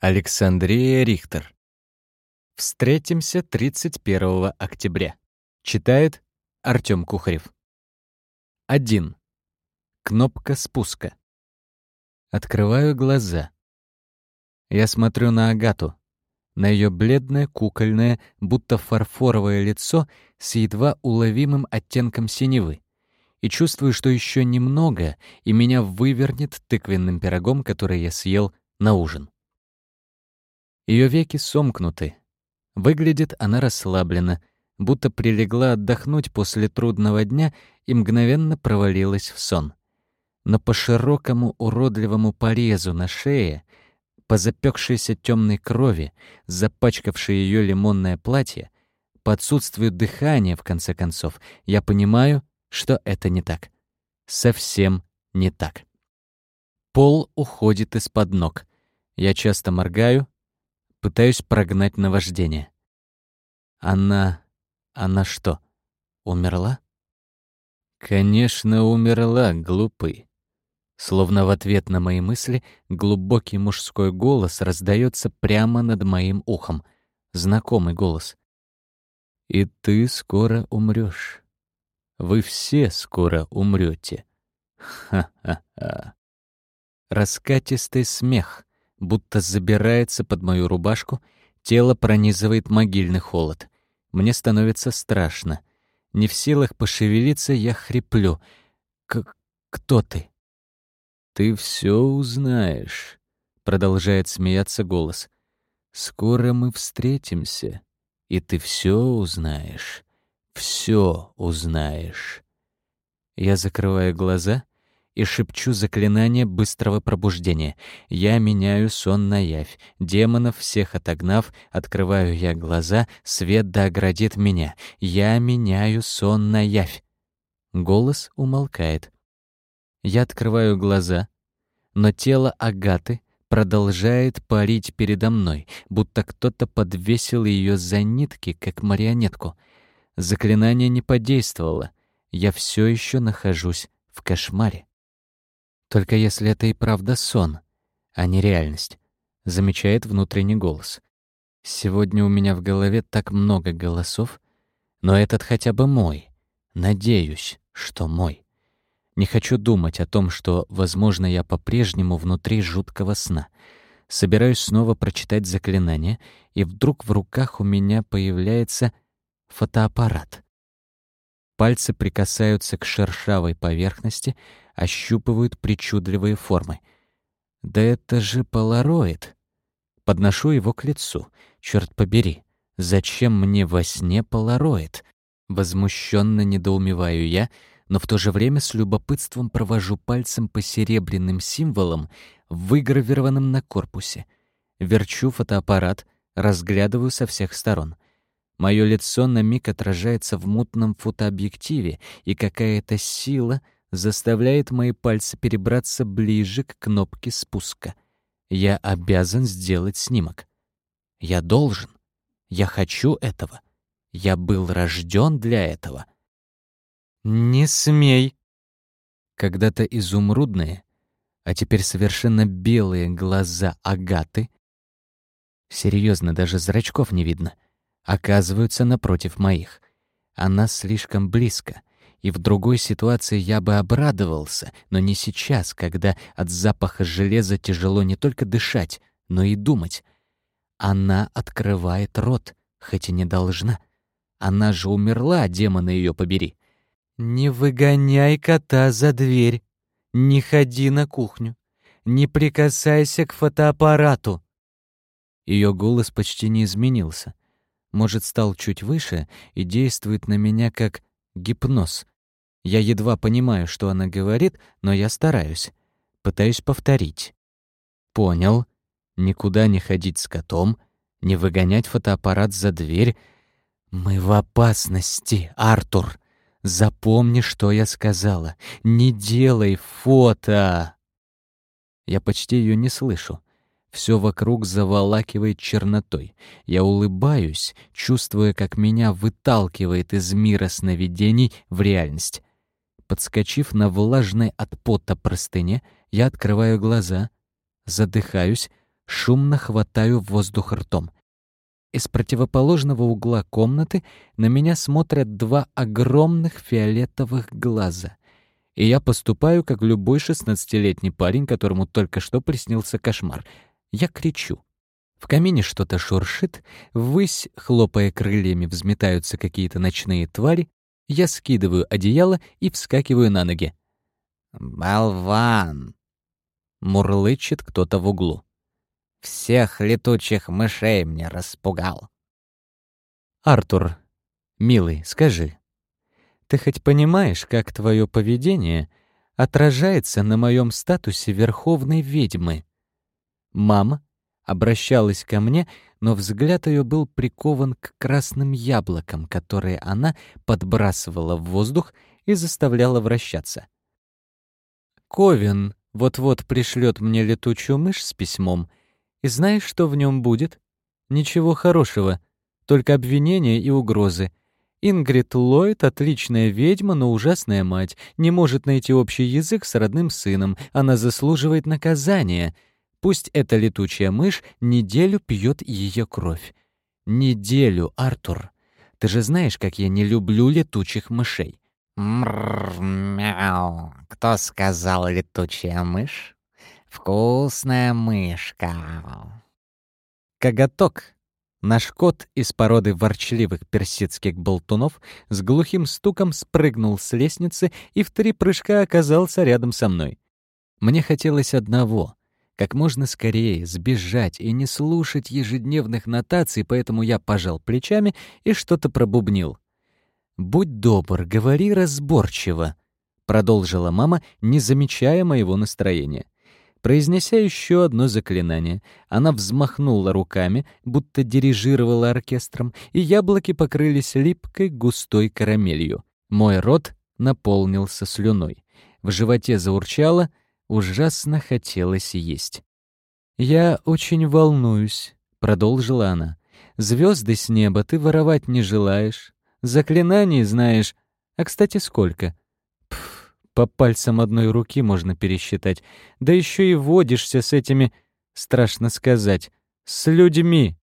Александрия Рихтер. Встретимся 31 октября. Читает Артём Кухарев. 1. Кнопка спуска. Открываю глаза. Я смотрю на Агату, на ее бледное, кукольное, будто фарфоровое лицо с едва уловимым оттенком синевы, и чувствую, что еще немного, и меня вывернет тыквенным пирогом, который я съел на ужин. Ее веки сомкнуты. Выглядит она расслабленно, будто прилегла отдохнуть после трудного дня и мгновенно провалилась в сон. Но по широкому уродливому порезу на шее, по запекшейся темной крови, запачкавшей ее лимонное платье, по отсутствию дыхания, в конце концов, я понимаю, что это не так. Совсем не так. Пол уходит из-под ног. Я часто моргаю, Пытаюсь прогнать наваждение. Она... она что, умерла? Конечно, умерла, глупый. Словно в ответ на мои мысли глубокий мужской голос раздается прямо над моим ухом. Знакомый голос. «И ты скоро умрешь. Вы все скоро умрете. Ха-ха-ха». Раскатистый смех, будто забирается под мою рубашку, тело пронизывает могильный холод. Мне становится страшно. Не в силах пошевелиться, я хриплю. К «Кто ты?» «Ты все узнаешь», — продолжает смеяться голос. «Скоро мы встретимся, и ты все узнаешь, все узнаешь». Я закрываю глаза и шепчу заклинание быстрого пробуждения. Я меняю сон на явь. Демонов всех отогнав, открываю я глаза, свет да меня. Я меняю сон на явь. Голос умолкает. Я открываю глаза, но тело Агаты продолжает парить передо мной, будто кто-то подвесил ее за нитки, как марионетку. Заклинание не подействовало. Я все еще нахожусь в кошмаре. Только если это и правда сон, а не реальность, замечает внутренний голос. Сегодня у меня в голове так много голосов, но этот хотя бы мой. Надеюсь, что мой. Не хочу думать о том, что, возможно, я по-прежнему внутри жуткого сна. Собираюсь снова прочитать заклинание, и вдруг в руках у меня появляется фотоаппарат. Пальцы прикасаются к шершавой поверхности, ощупывают причудливые формы. Да это же полароид. Подношу его к лицу. Черт побери, зачем мне во сне полароид? Возмущенно недоумеваю я, но в то же время с любопытством провожу пальцем по серебряным символам, выгравированным на корпусе. Верчу фотоаппарат, разглядываю со всех сторон. Мое лицо на миг отражается в мутном фотообъективе, и какая-то сила — заставляет мои пальцы перебраться ближе к кнопке спуска. Я обязан сделать снимок. Я должен. Я хочу этого. Я был рожден для этого. Не смей. Когда-то изумрудные, а теперь совершенно белые глаза Агаты, серьезно, даже зрачков не видно, оказываются напротив моих. Она слишком близко — и в другой ситуации я бы обрадовался, но не сейчас, когда от запаха железа тяжело не только дышать, но и думать. Она открывает рот, хоть и не должна. Она же умерла, демона ее побери. «Не выгоняй кота за дверь, не ходи на кухню, не прикасайся к фотоаппарату». Ее голос почти не изменился. Может, стал чуть выше и действует на меня как гипноз. Я едва понимаю, что она говорит, но я стараюсь. Пытаюсь повторить. Понял. Никуда не ходить с котом, не выгонять фотоаппарат за дверь. Мы в опасности, Артур. Запомни, что я сказала. Не делай фото. Я почти ее не слышу. Все вокруг заволакивает чернотой. Я улыбаюсь, чувствуя, как меня выталкивает из мира сновидений в реальность. Подскочив на влажной от пота простыне, я открываю глаза, задыхаюсь, Шумно хватаю воздух ртом. Из противоположного угла комнаты на меня смотрят два огромных фиолетовых глаза. И я поступаю, как любой шестнадцатилетний парень, которому только что приснился кошмар. Я кричу. В камине что-то шуршит, ввысь, хлопая крыльями, взметаются какие-то ночные твари. Я скидываю одеяло и вскакиваю на ноги. «Болван!» — мурлычет кто-то в углу. «Всех летучих мышей мне распугал». «Артур, милый, скажи, ты хоть понимаешь, как твое поведение отражается на моем статусе верховной ведьмы?» Мама обращалась ко мне, но взгляд ее был прикован к красным яблокам, которые она подбрасывала в воздух и заставляла вращаться. «Ковин вот-вот пришлет мне летучую мышь с письмом, и знаешь, что в нем будет? Ничего хорошего, только обвинения и угрозы. Ингрид Ллойд — отличная ведьма, но ужасная мать, не может найти общий язык с родным сыном, она заслуживает наказания — Пусть эта летучая мышь неделю пьет ее кровь. Неделю, Артур. Ты же знаешь, как я не люблю летучих мышей. Мяу. Кто сказал летучая мышь? Вкусная мышка. Коготок. Наш кот из породы ворчливых персидских болтунов с глухим стуком спрыгнул с лестницы и в три прыжка оказался рядом со мной. Мне хотелось одного как можно скорее сбежать и не слушать ежедневных нотаций, поэтому я пожал плечами и что-то пробубнил. «Будь добр, говори разборчиво», — продолжила мама, не замечая моего настроения. Произнеся еще одно заклинание, она взмахнула руками, будто дирижировала оркестром, и яблоки покрылись липкой густой карамелью. Мой рот наполнился слюной. В животе заурчало — Ужасно хотелось есть. «Я очень волнуюсь», — продолжила она. «Звезды с неба ты воровать не желаешь. Заклинаний знаешь. А, кстати, сколько?» Пф, по пальцам одной руки можно пересчитать. Да еще и водишься с этими, страшно сказать, с людьми.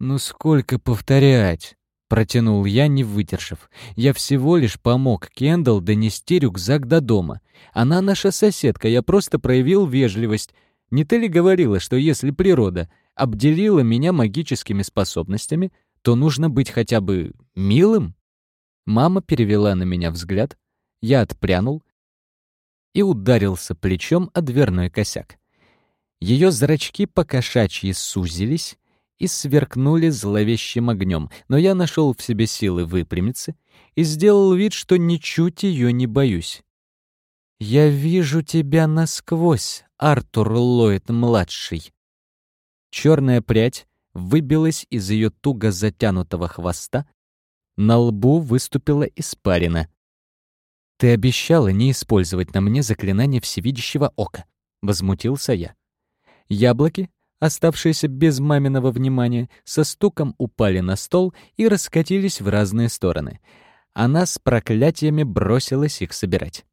Ну сколько повторять? Протянул я, не выдержав. Я всего лишь помог Кендалл донести рюкзак до дома. Она наша соседка, я просто проявил вежливость. Не ты ли говорила, что если природа обделила меня магическими способностями, то нужно быть хотя бы милым? Мама перевела на меня взгляд, я отпрянул и ударился плечом о дверной косяк. Ее зрачки покошачьи сузились, и сверкнули зловещим огнем, но я нашел в себе силы выпрямиться и сделал вид, что ничуть ее не боюсь. «Я вижу тебя насквозь, Артур Ллойд-младший». Черная прядь выбилась из ее туго затянутого хвоста, на лбу выступила испарина. «Ты обещала не использовать на мне заклинание всевидящего ока», — возмутился я. Яблоки оставшиеся без маминого внимания, со стуком упали на стол и раскатились в разные стороны. Она с проклятиями бросилась их собирать.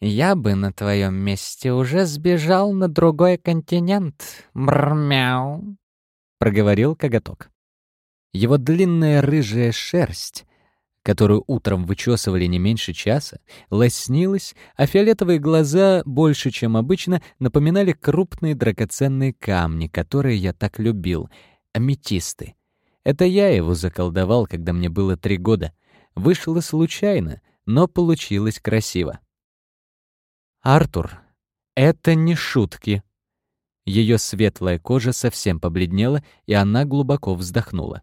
«Я бы на твоем месте уже сбежал на другой континент, мрмяу», — проговорил коготок. Его длинная рыжая шерсть которую утром вычесывали не меньше часа, лоснилась, а фиолетовые глаза, больше, чем обычно, напоминали крупные драгоценные камни, которые я так любил — аметисты. Это я его заколдовал, когда мне было три года. Вышло случайно, но получилось красиво. «Артур, это не шутки». Ее светлая кожа совсем побледнела, и она глубоко вздохнула.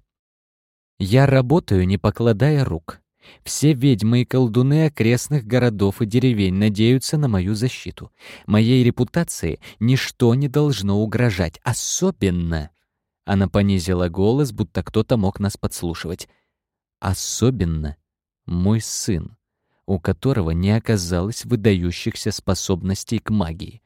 Я работаю, не покладая рук. Все ведьмы и колдуны окрестных городов и деревень надеются на мою защиту. Моей репутации ничто не должно угрожать, особенно... Она понизила голос, будто кто-то мог нас подслушивать. Особенно мой сын, у которого не оказалось выдающихся способностей к магии.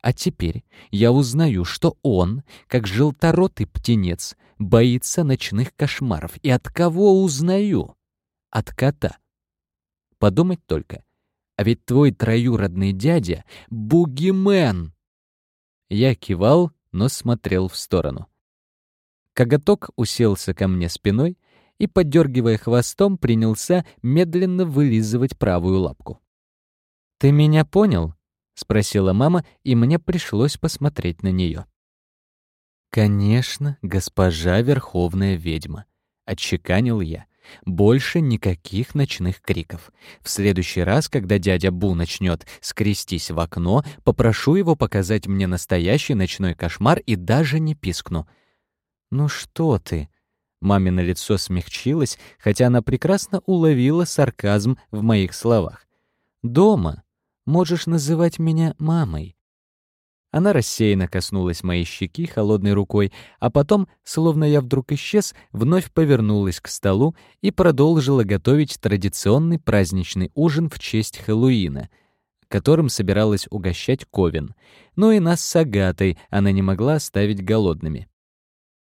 А теперь я узнаю, что он, как желторотый птенец, боится ночных кошмаров. И от кого узнаю? От кота. Подумать только. А ведь твой троюродный дядя — бугимен. Я кивал, но смотрел в сторону. Коготок уселся ко мне спиной и, поддергивая хвостом, принялся медленно вылизывать правую лапку. «Ты меня понял?» — спросила мама, и мне пришлось посмотреть на нее. «Конечно, госпожа Верховная Ведьма», — отчеканил я. «Больше никаких ночных криков. В следующий раз, когда дядя Бу начнет скрестись в окно, попрошу его показать мне настоящий ночной кошмар и даже не пискну». «Ну что ты?» Мамино лицо смягчилось, хотя она прекрасно уловила сарказм в моих словах. «Дома можешь называть меня мамой». Она рассеянно коснулась моей щеки холодной рукой, а потом, словно я вдруг исчез, вновь повернулась к столу и продолжила готовить традиционный праздничный ужин в честь Хэллоуина, которым собиралась угощать Ковен. Ну и нас с Агатой она не могла оставить голодными.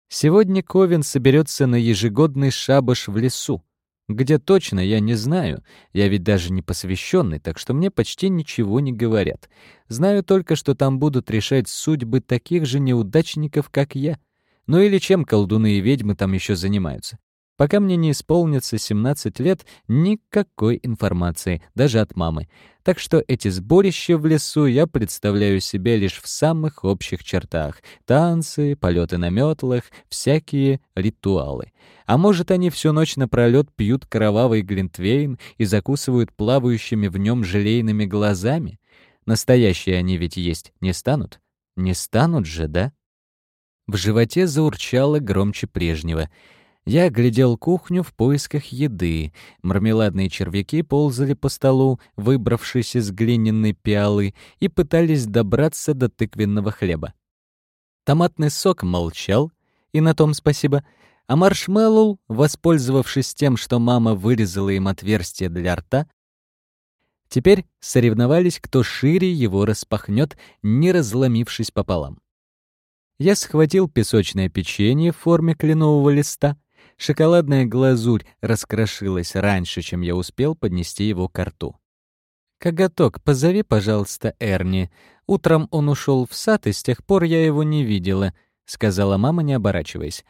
Сегодня Ковен соберется на ежегодный шабаш в лесу. Где точно, я не знаю. Я ведь даже не посвященный, так что мне почти ничего не говорят. Знаю только, что там будут решать судьбы таких же неудачников, как я. Ну или чем колдуны и ведьмы там еще занимаются. Пока мне не исполнится 17 лет, никакой информации, даже от мамы. Так что эти сборища в лесу я представляю себе лишь в самых общих чертах. Танцы, полеты на метлах, всякие ритуалы. А может, они всю ночь напролет пьют кровавый глинтвейн и закусывают плавающими в нем желейными глазами? Настоящие они ведь есть не станут? Не станут же, да? В животе заурчало громче прежнего — я глядел кухню в поисках еды. Мармеладные червяки ползали по столу, выбравшись из глиняной пиалы, и пытались добраться до тыквенного хлеба. Томатный сок молчал, и на том спасибо. А маршмеллоу, воспользовавшись тем, что мама вырезала им отверстие для рта, теперь соревновались, кто шире его распахнет, не разломившись пополам. Я схватил песочное печенье в форме кленового листа — Шоколадная глазурь раскрошилась раньше, чем я успел поднести его к рту. «Коготок, позови, пожалуйста, Эрни. Утром он ушел в сад, и с тех пор я его не видела», — сказала мама, не оборачиваясь.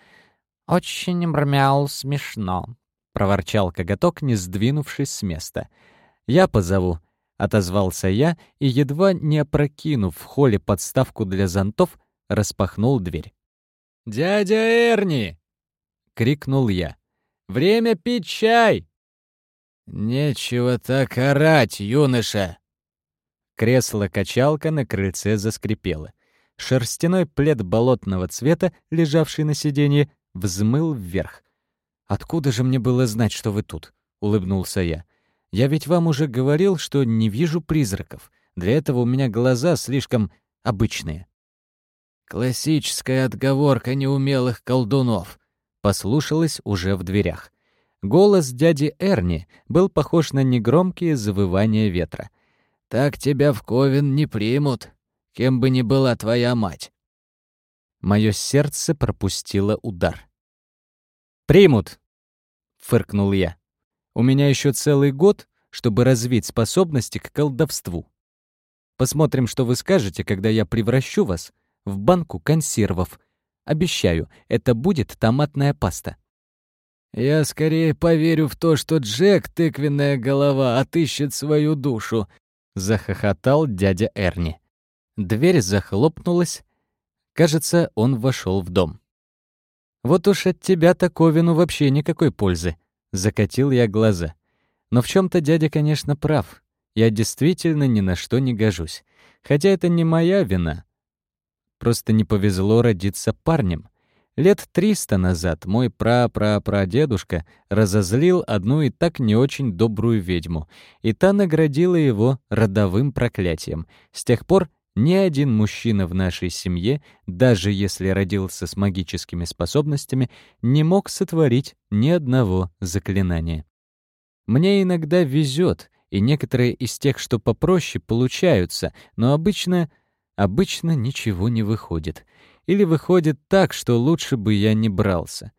«Очень мрмял смешно», — проворчал коготок, не сдвинувшись с места. «Я позову», — отозвался я и, едва не опрокинув в холле подставку для зонтов, распахнул дверь. «Дядя Эрни!» Крикнул я. «Время пить чай!» «Нечего так орать, юноша!» Кресло-качалка на крыльце заскрипело. Шерстяной плед болотного цвета, лежавший на сиденье, взмыл вверх. «Откуда же мне было знать, что вы тут?» — улыбнулся я. «Я ведь вам уже говорил, что не вижу призраков. Для этого у меня глаза слишком обычные». «Классическая отговорка неумелых колдунов», послушалось уже в дверях. Голос дяди Эрни был похож на негромкие завывания ветра. «Так тебя в Ковен не примут, кем бы ни была твоя мать». Мое сердце пропустило удар. «Примут!» — фыркнул я. «У меня еще целый год, чтобы развить способности к колдовству. Посмотрим, что вы скажете, когда я превращу вас в банку консервов Обещаю, это будет томатная паста. «Я скорее поверю в то, что Джек, тыквенная голова, отыщет свою душу», — захохотал дядя Эрни. Дверь захлопнулась. Кажется, он вошел в дом. «Вот уж от тебя таковину вообще никакой пользы», — закатил я глаза. Но в чем то дядя, конечно, прав. Я действительно ни на что не гожусь. Хотя это не моя вина. Просто не повезло родиться парнем. Лет триста назад мой пра-пра-прадедушка разозлил одну и так не очень добрую ведьму, и та наградила его родовым проклятием. С тех пор ни один мужчина в нашей семье, даже если родился с магическими способностями, не мог сотворить ни одного заклинания. Мне иногда везет, и некоторые из тех, что попроще, получаются, но обычно Обычно ничего не выходит. Или выходит так, что лучше бы я не брался.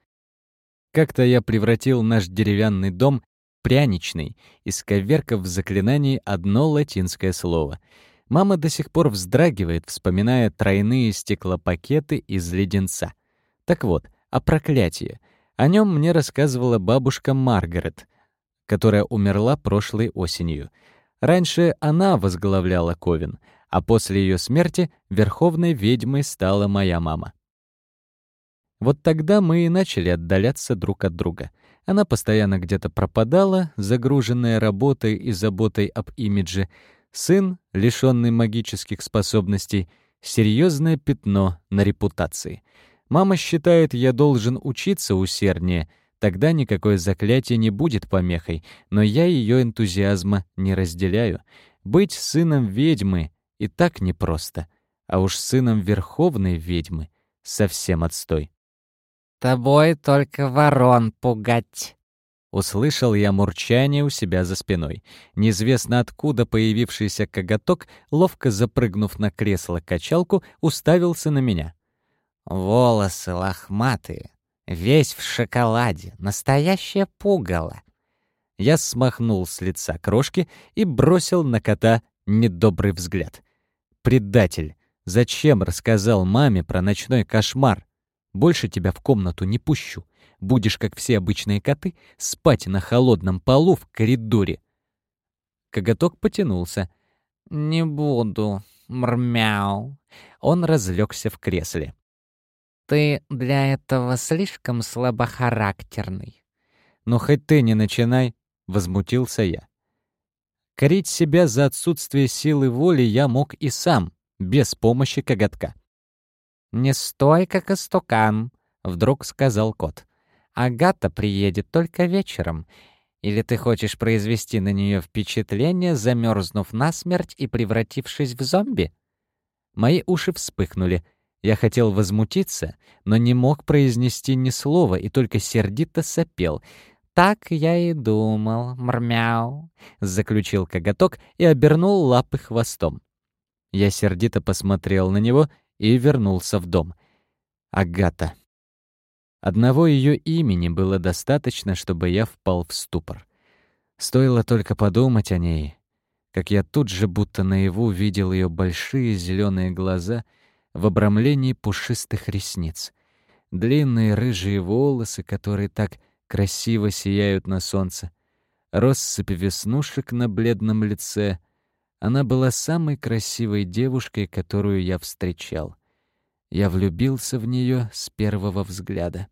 Как-то я превратил наш деревянный дом в пряничный, исковеркав в заклинании одно латинское слово. Мама до сих пор вздрагивает, вспоминая тройные стеклопакеты из леденца. Так вот, о проклятии. О нем мне рассказывала бабушка Маргарет, которая умерла прошлой осенью. Раньше она возглавляла Ковен, а после ее смерти верховной ведьмой стала моя мама. Вот тогда мы и начали отдаляться друг от друга. Она постоянно где-то пропадала, загруженная работой и заботой об имидже. Сын, лишённый магических способностей, серьезное пятно на репутации. Мама считает, я должен учиться усерднее, тогда никакое заклятие не будет помехой, но я ее энтузиазма не разделяю. Быть сыном ведьмы и так непросто, а уж сыном верховной ведьмы совсем отстой. «Тобой только ворон пугать!» Услышал я мурчание у себя за спиной. Неизвестно откуда появившийся коготок, ловко запрыгнув на кресло-качалку, уставился на меня. «Волосы лохматые, весь в шоколаде, настоящее пугало!» Я смахнул с лица крошки и бросил на кота недобрый взгляд. «Предатель! Зачем рассказал маме про ночной кошмар? Больше тебя в комнату не пущу. Будешь, как все обычные коты, спать на холодном полу в коридоре. Коготок потянулся. «Не буду, мрмяу». Он разлегся в кресле. «Ты для этого слишком слабохарактерный». «Ну, хоть ты не начинай», — возмутился я. Корить себя за отсутствие силы воли я мог и сам, без помощи коготка. «Не стой, как истукан», — вдруг сказал кот. «Агата приедет только вечером. Или ты хочешь произвести на нее впечатление, замерзнув насмерть и превратившись в зомби?» Мои уши вспыхнули. Я хотел возмутиться, но не мог произнести ни слова и только сердито сопел. «Так я и думал, мрмяу», — заключил коготок и обернул лапы хвостом. Я сердито посмотрел на него и вернулся в дом. Агата. Одного ее имени было достаточно, чтобы я впал в ступор. Стоило только подумать о ней, как я тут же будто наяву видел ее большие зеленые глаза в обрамлении пушистых ресниц, длинные рыжие волосы, которые так красиво сияют на солнце, россыпь веснушек на бледном лице, она была самой красивой девушкой, которую я встречал. Я влюбился в нее с первого взгляда.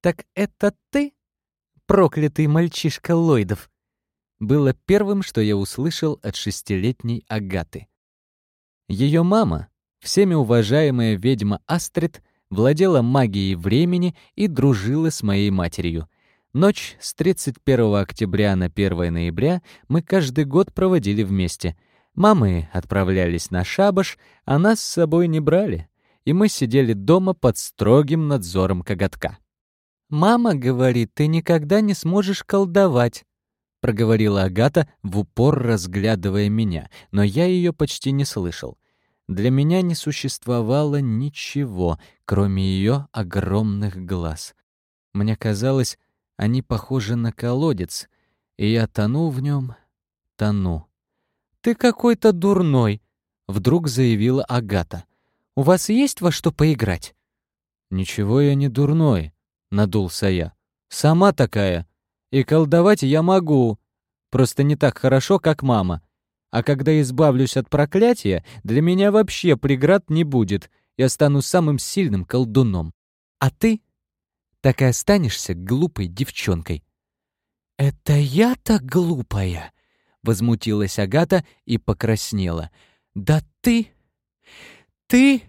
«Так это ты, проклятый мальчишка Ллойдов?» Было первым, что я услышал от шестилетней Агаты. Ее мама, всеми уважаемая ведьма Астрид, владела магией времени и дружила с моей матерью — Ночь с 31 октября на 1 ноября мы каждый год проводили вместе. Мамы отправлялись на шабаш, а нас с собой не брали, и мы сидели дома под строгим надзором коготка. «Мама говорит, ты никогда не сможешь колдовать», — проговорила Агата, в упор разглядывая меня, но я ее почти не слышал. Для меня не существовало ничего, кроме ее огромных глаз. Мне казалось, они похожи на колодец, и я тону в нем, тону. «Ты какой-то дурной», — вдруг заявила Агата. «У вас есть во что поиграть?» «Ничего я не дурной», — надулся я. «Сама такая. И колдовать я могу. Просто не так хорошо, как мама. А когда избавлюсь от проклятия, для меня вообще преград не будет. Я стану самым сильным колдуном. А ты так и останешься глупой девчонкой». «Это я так глупая?» — возмутилась Агата и покраснела. «Да ты... ты...»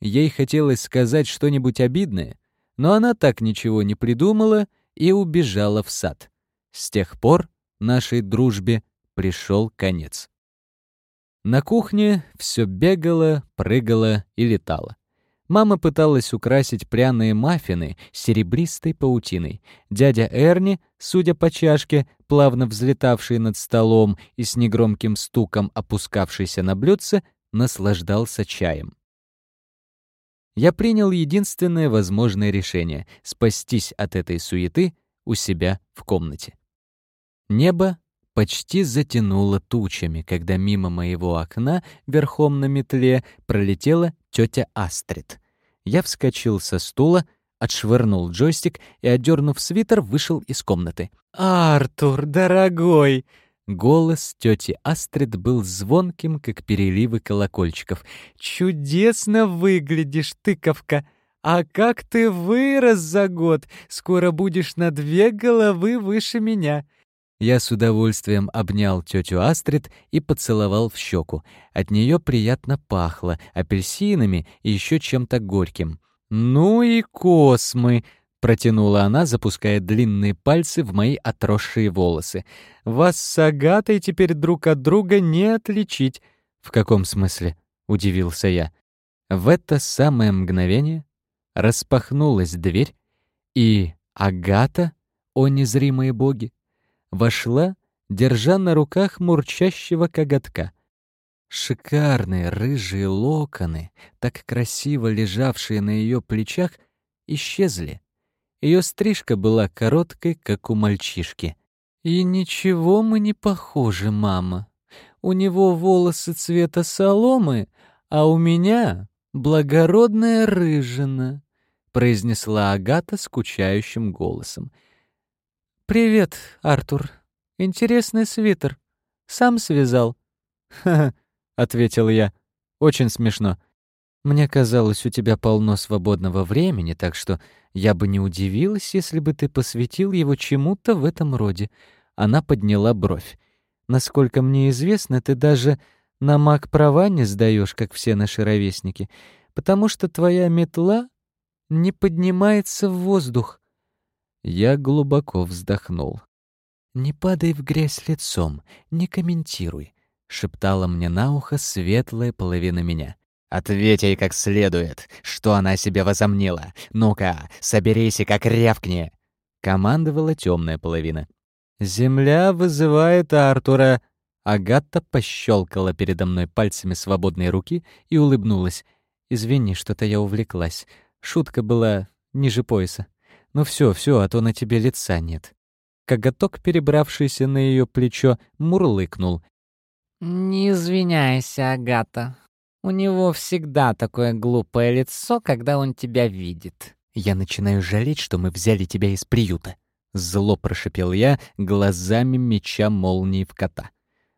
Ей хотелось сказать что-нибудь обидное, но она так ничего не придумала и убежала в сад. С тех пор нашей дружбе пришел конец. На кухне все бегало, прыгало и летало. Мама пыталась украсить пряные маффины серебристой паутиной. Дядя Эрни, судя по чашке, плавно взлетавший над столом и с негромким стуком опускавшийся на блюдце, наслаждался чаем. Я принял единственное возможное решение — спастись от этой суеты у себя в комнате. Небо почти затянуло тучами, когда мимо моего окна верхом на метле пролетела тетя Астрид. Я вскочил со стула, отшвырнул джойстик и, одернув свитер, вышел из комнаты. «Артур, дорогой!» Голос тети Астрид был звонким, как переливы колокольчиков. «Чудесно выглядишь, тыковка! А как ты вырос за год! Скоро будешь на две головы выше меня!» Я с удовольствием обнял тетю Астрид и поцеловал в щеку. От нее приятно пахло апельсинами и еще чем-то горьким. «Ну и космы!» — протянула она, запуская длинные пальцы в мои отросшие волосы. «Вас с Агатой теперь друг от друга не отличить». «В каком смысле?» — удивился я. В это самое мгновение распахнулась дверь, и Агата, о незримые боги, вошла, держа на руках мурчащего коготка. Шикарные рыжие локоны, так красиво лежавшие на ее плечах, исчезли. Ее стрижка была короткой, как у мальчишки. «И ничего мы не похожи, мама. У него волосы цвета соломы, а у меня благородная рыжина», — произнесла Агата скучающим голосом. «Привет, Артур. Интересный свитер. Сам связал?» «Ха-ха», — ответил я. «Очень смешно. Мне казалось, у тебя полно свободного времени, так что я бы не удивилась, если бы ты посвятил его чему-то в этом роде». Она подняла бровь. «Насколько мне известно, ты даже на маг-права не сдаешь, как все наши ровесники, потому что твоя метла не поднимается в воздух. Я глубоко вздохнул. «Не падай в грязь лицом, не комментируй», — шептала мне на ухо светлая половина меня. «Ответь ей как следует, что она себе возомнила. Ну-ка, соберись и как рявкни!» — командовала темная половина. «Земля вызывает Артура!» Агата пощелкала передо мной пальцами свободной руки и улыбнулась. «Извини, что-то я увлеклась. Шутка была ниже пояса». Ну все, все, а то на тебе лица нет. Коготок, перебравшийся на ее плечо, мурлыкнул. «Не извиняйся, Агата. У него всегда такое глупое лицо, когда он тебя видит». «Я начинаю жалеть, что мы взяли тебя из приюта», — зло прошипел я, глазами меча молнии в кота.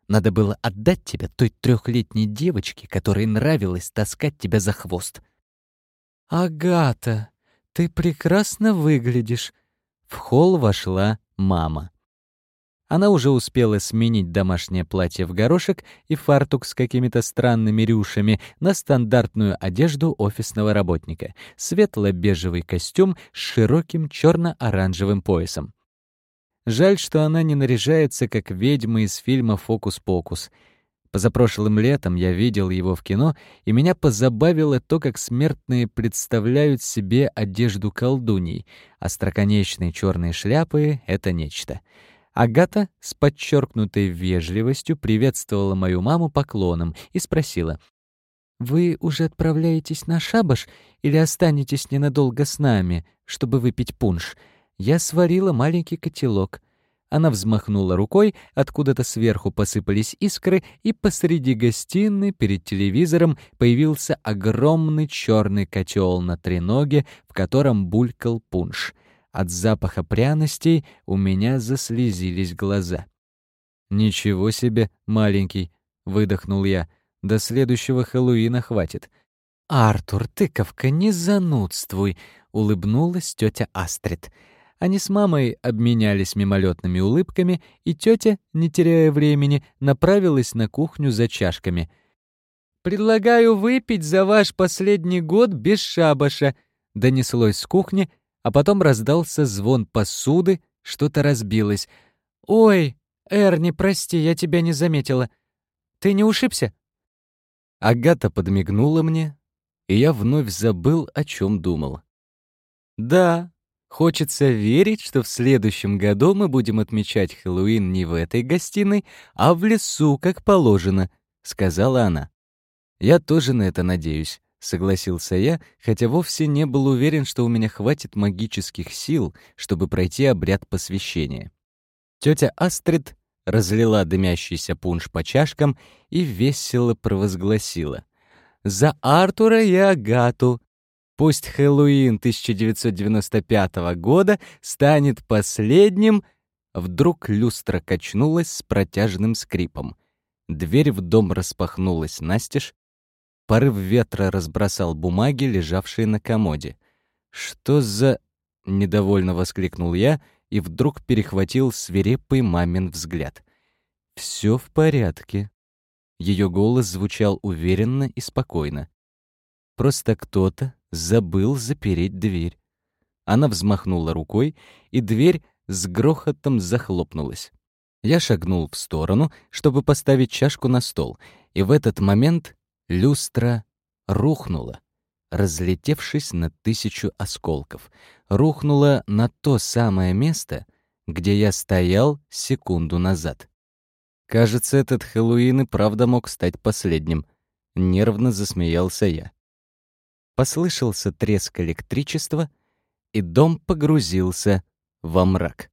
«Надо было отдать тебя той трехлетней девочке, которой нравилось таскать тебя за хвост». «Агата!» «Ты прекрасно выглядишь!» В холл вошла мама. Она уже успела сменить домашнее платье в горошек и фартук с какими-то странными рюшами на стандартную одежду офисного работника — светло-бежевый костюм с широким черно-оранжевым поясом. Жаль, что она не наряжается, как ведьма из фильма «Фокус-покус». Позапрошлым летом я видел его в кино, и меня позабавило то, как смертные представляют себе одежду колдуней, а строконечные черные шляпы — это нечто. Агата с подчеркнутой вежливостью приветствовала мою маму поклоном и спросила, «Вы уже отправляетесь на шабаш или останетесь ненадолго с нами, чтобы выпить пунш? Я сварила маленький котелок». Она взмахнула рукой, откуда-то сверху посыпались искры, и посреди гостиной перед телевизором появился огромный черный котел на треноге, в котором булькал пунш. От запаха пряностей у меня заслезились глаза. «Ничего себе, маленький!» — выдохнул я. «До следующего Хэллоуина хватит». «Артур, тыковка, не занудствуй!» — улыбнулась тетя Астрид. Они с мамой обменялись мимолетными улыбками, и тетя, не теряя времени, направилась на кухню за чашками. «Предлагаю выпить за ваш последний год без шабаша», — донеслось с кухни, а потом раздался звон посуды, что-то разбилось. «Ой, Эрни, прости, я тебя не заметила. Ты не ушибся?» Агата подмигнула мне, и я вновь забыл, о чем думал. «Да, Хочется верить, что в следующем году мы будем отмечать Хэллоуин не в этой гостиной, а в лесу, как положено, сказала она. Я тоже на это надеюсь, согласился я, хотя вовсе не был уверен, что у меня хватит магических сил, чтобы пройти обряд посвящения. Тетя Астрид разлила дымящийся пунш по чашкам и весело провозгласила. «За Артура и Агату! Пусть Хэллоуин 1995 года станет последним...» Вдруг люстра качнулась с протяжным скрипом. Дверь в дом распахнулась настежь. Порыв ветра разбросал бумаги, лежавшие на комоде. «Что за...» — недовольно воскликнул я и вдруг перехватил свирепый мамин взгляд. «Все в порядке». Ее голос звучал уверенно и спокойно. Просто кто-то забыл запереть дверь. Она взмахнула рукой, и дверь с грохотом захлопнулась. Я шагнул в сторону, чтобы поставить чашку на стол, и в этот момент люстра рухнула, разлетевшись на тысячу осколков. Рухнула на то самое место, где я стоял секунду назад. Кажется, этот Хэллоуин и правда мог стать последним. Нервно засмеялся я. Послышался треск электричества, и дом погрузился во мрак.